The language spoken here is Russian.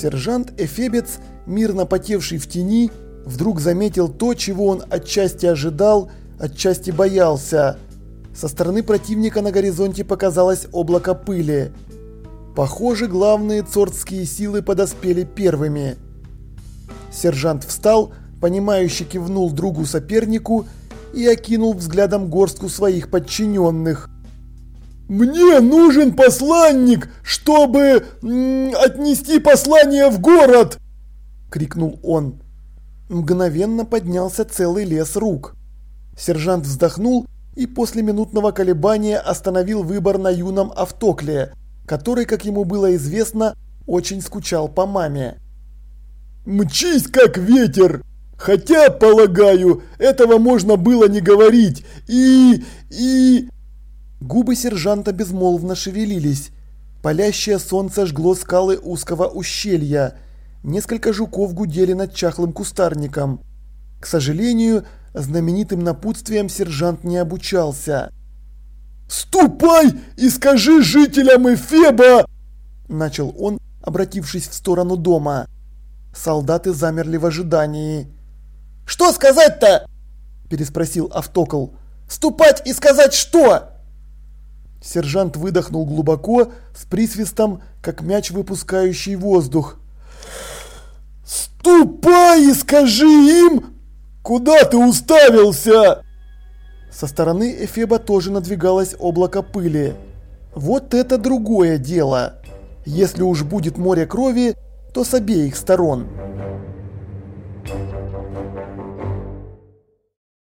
Сержант Эфебец, мирно потевший в тени, вдруг заметил то, чего он отчасти ожидал, отчасти боялся. Со стороны противника на горизонте показалось облако пыли. Похоже, главные цордские силы подоспели первыми. Сержант встал, понимающе кивнул другу-сопернику и окинул взглядом горстку своих подчиненных. «Мне нужен посланник, чтобы отнести послание в город!» – крикнул он. Мгновенно поднялся целый лес рук. Сержант вздохнул и после минутного колебания остановил выбор на юном Автокле, который, как ему было известно, очень скучал по маме. «Мчись, как ветер! Хотя, полагаю, этого можно было не говорить, и... и...» Губы сержанта безмолвно шевелились. Палящее солнце жгло скалы узкого ущелья. Несколько жуков гудели над чахлым кустарником. К сожалению, знаменитым напутствием сержант не обучался. «Ступай и скажи жителям Эфеба!» Начал он, обратившись в сторону дома. Солдаты замерли в ожидании. «Что сказать-то?» – переспросил Автокл. «Ступать и сказать что?» Сержант выдохнул глубоко, с присвистом, как мяч, выпускающий воздух. «Ступай и скажи им, куда ты уставился!» Со стороны Эфеба тоже надвигалось облако пыли. Вот это другое дело. Если уж будет море крови, то с обеих сторон.